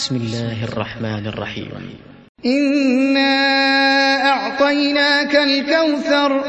بسم الله الرحمن الرحيم. إنا أعطيناك الكوثر.